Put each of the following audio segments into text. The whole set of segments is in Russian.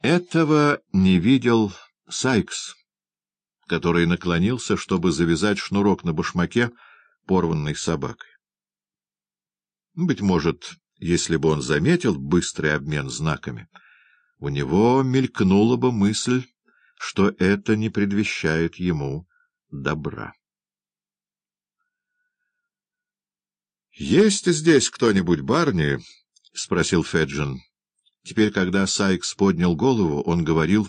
Этого не видел Сайкс, который наклонился, чтобы завязать шнурок на башмаке порванной собакой. Быть может, если бы он заметил быстрый обмен знаками, у него мелькнула бы мысль, что это не предвещает ему добра. — Есть здесь кто-нибудь, Барни? — спросил Феджин. Теперь, когда Сайкс поднял голову, он говорил,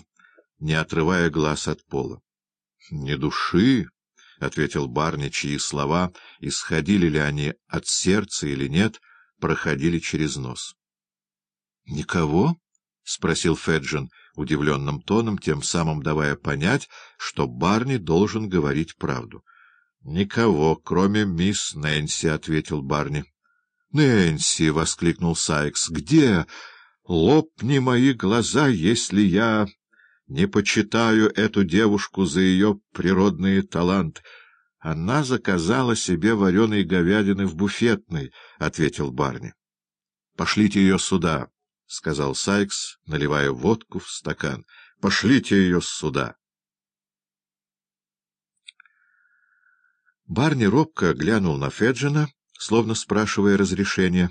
не отрывая глаз от пола. — Не души, — ответил Барни, чьи слова, исходили ли они от сердца или нет, проходили через нос. — Никого? — спросил Феджин удивленным тоном, тем самым давая понять, что Барни должен говорить правду. — Никого, кроме мисс Нэнси, — ответил Барни. — Нэнси! — воскликнул Сайкс. — Где? Лопни мои глаза, если я не почитаю эту девушку за ее природные таланты. Она заказала себе вареной говядины в буфетной, — ответил Барни. — Пошлите ее сюда, — сказал Сайкс, наливая водку в стакан. — Пошлите ее сюда. Барни робко глянул на Феджина, словно спрашивая разрешения.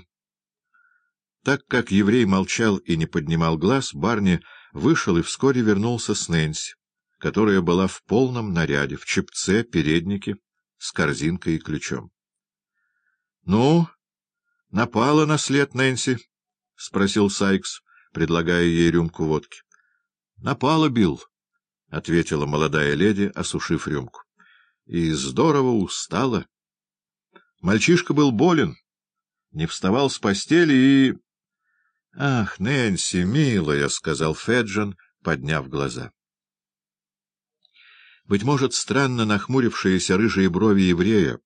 Так как еврей молчал и не поднимал глаз, Барни вышел и вскоре вернулся с Нэнси, которая была в полном наряде, в чепце, переднике, с корзинкой и ключом. — Ну, напала на след Нэнси? — спросил Сайкс, предлагая ей рюмку водки. — Напала, Билл, — ответила молодая леди, осушив рюмку. — И здорово устала. Мальчишка был болен, не вставал с постели и... — Ах, Нэнси, милая, — сказал Феджин, подняв глаза. Быть может, странно нахмурившиеся рыжие брови еврея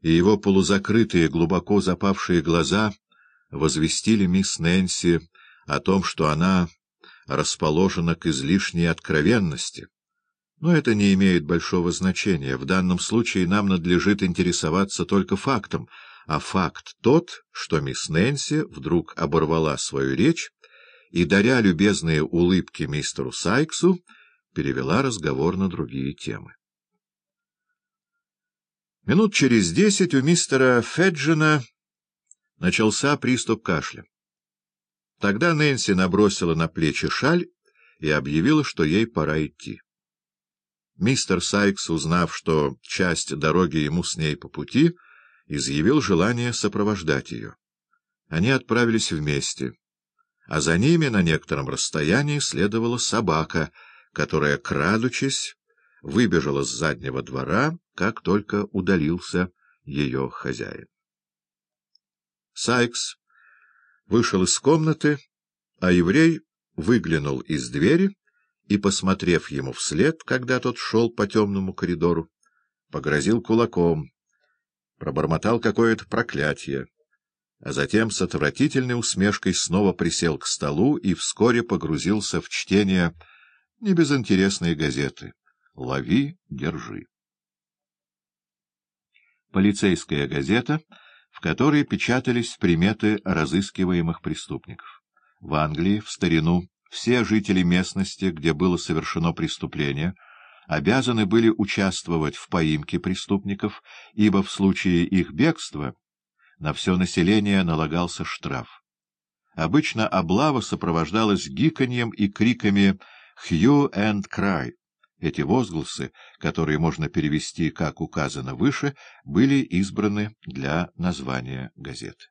и его полузакрытые, глубоко запавшие глаза возвестили мисс Нэнси о том, что она расположена к излишней откровенности. Но это не имеет большого значения. В данном случае нам надлежит интересоваться только фактом — а факт тот, что мисс Нэнси вдруг оборвала свою речь и, даря любезные улыбки мистеру Сайксу, перевела разговор на другие темы. Минут через десять у мистера Феджина начался приступ кашля. Тогда Нэнси набросила на плечи шаль и объявила, что ей пора идти. Мистер Сайкс, узнав, что часть дороги ему с ней по пути, — изъявил желание сопровождать ее. Они отправились вместе, а за ними на некотором расстоянии следовала собака, которая, крадучись, выбежала с заднего двора, как только удалился ее хозяин. Сайкс вышел из комнаты, а еврей выглянул из двери и, посмотрев ему вслед, когда тот шел по темному коридору, погрозил кулаком — пробормотал какое-то проклятие, а затем с отвратительной усмешкой снова присел к столу и вскоре погрузился в чтение небезынтересной газеты «Лови, держи». Полицейская газета, в которой печатались приметы разыскиваемых преступников. В Англии, в старину, все жители местности, где было совершено преступление — обязаны были участвовать в поимке преступников, ибо в случае их бегства на все население налагался штраф. Обычно облава сопровождалась гиканьем и криками «Hue and Cry». Эти возгласы, которые можно перевести, как указано выше, были избраны для названия газеты.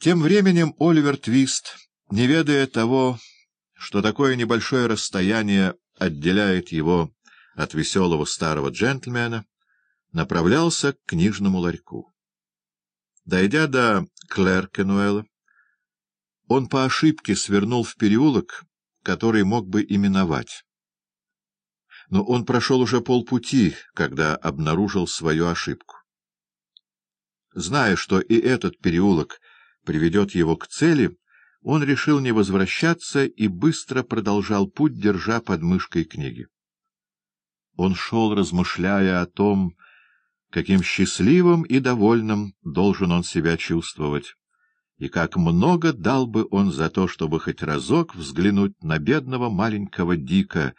Тем временем Оливер Твист, не ведая того, что такое небольшое расстояние отделяет его от веселого старого джентльмена, направлялся к книжному ларьку. Дойдя до Клеркенуэла, он по ошибке свернул в переулок, который мог бы именовать. Но он прошел уже полпути, когда обнаружил свою ошибку. Зная, что и этот переулок приведет его к цели, он решил не возвращаться и быстро продолжал путь, держа под мышкой книги. Он шел, размышляя о том, каким счастливым и довольным должен он себя чувствовать, и как много дал бы он за то, чтобы хоть разок взглянуть на бедного маленького Дика,